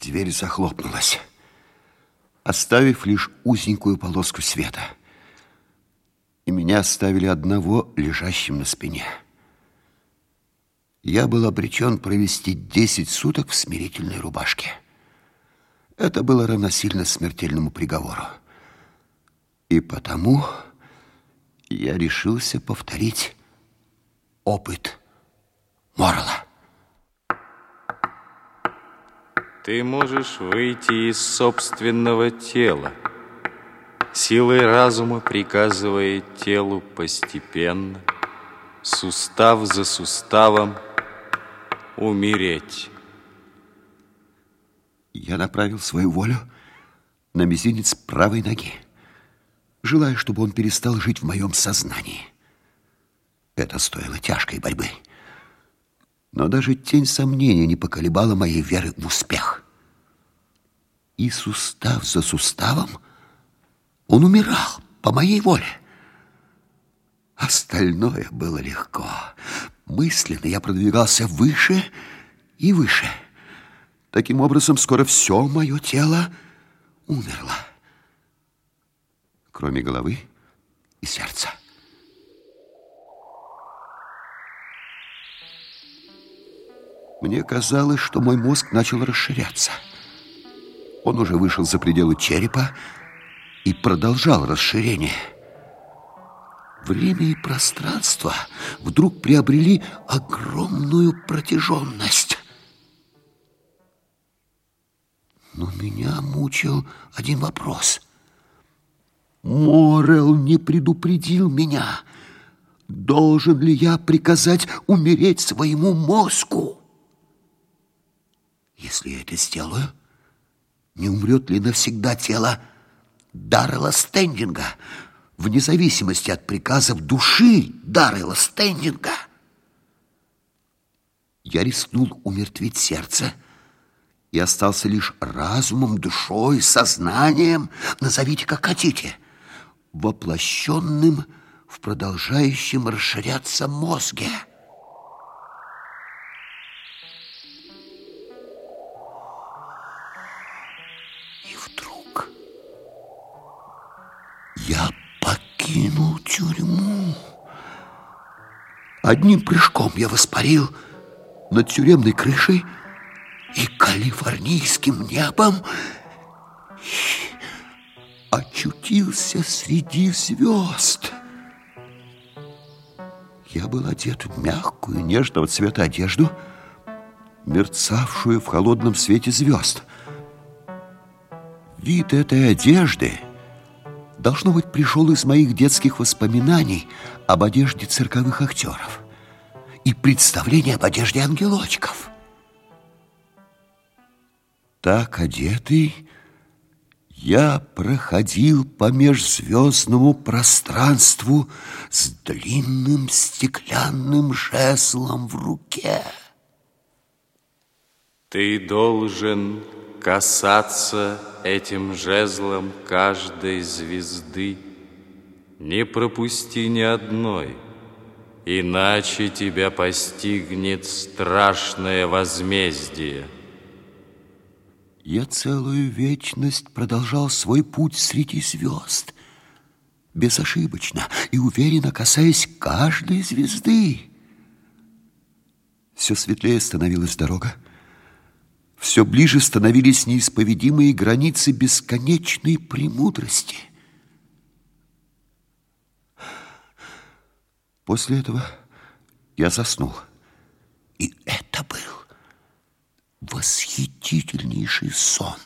дверь захлопнулась, оставив лишь узенькую полоску света. И меня оставили одного лежащим на спине. Я был обречен провести десять суток в смирительной рубашке. Это было равносильно смертельному приговору. И потому я решился повторить опыт Морла. Ты можешь выйти из собственного тела, силой разума приказывая телу постепенно, сустав за суставом, умереть. Я направил свою волю на мизинец правой ноги, желая, чтобы он перестал жить в моем сознании. Это стоило тяжкой борьбы. Но даже тень сомнения не поколебала моей веры в успех. И сустав за суставом он умирал по моей воле. Остальное было легко. Мысленно я продвигался выше и выше. Таким образом, скоро все мое тело умерло. Кроме головы и сердца. Мне казалось, что мой мозг начал расширяться. Он уже вышел за пределы черепа и продолжал расширение. Время и пространство вдруг приобрели огромную протяженность. Но меня мучил один вопрос. Морел не предупредил меня. Должен ли я приказать умереть своему мозгу? Если я это сделаю, не умрет ли навсегда тело Даррела Стендинга, вне зависимости от приказов души Даррела Стендинга? Я рискнул умертвить сердце и остался лишь разумом, душой, сознанием, назовите как хотите, воплощенным в продолжающем расширяться мозге. Я покинул тюрьму. Одним прыжком я воспарил над тюремной крышей и калифорнийским небом очутился среди звезд. Я был одет в мягкую, нежного цвета одежду, мерцавшую в холодном свете звезд. Вид этой одежды — должно быть, пришел из моих детских воспоминаний об одежде цирковых актеров и представления об одежде ангелочков. Так одетый я проходил по межзвездному пространству с длинным стеклянным жезлом в руке. Ты должен касаться этим жезлом каждой звезды. Не пропусти ни одной, иначе тебя постигнет страшное возмездие. Я целую вечность продолжал свой путь среди звезд, безошибочно и уверенно касаясь каждой звезды. Все светлее становилась дорога, все ближе становились неисповедимые границы бесконечной премудрости. После этого я заснул. И это был восхитительнейший сон.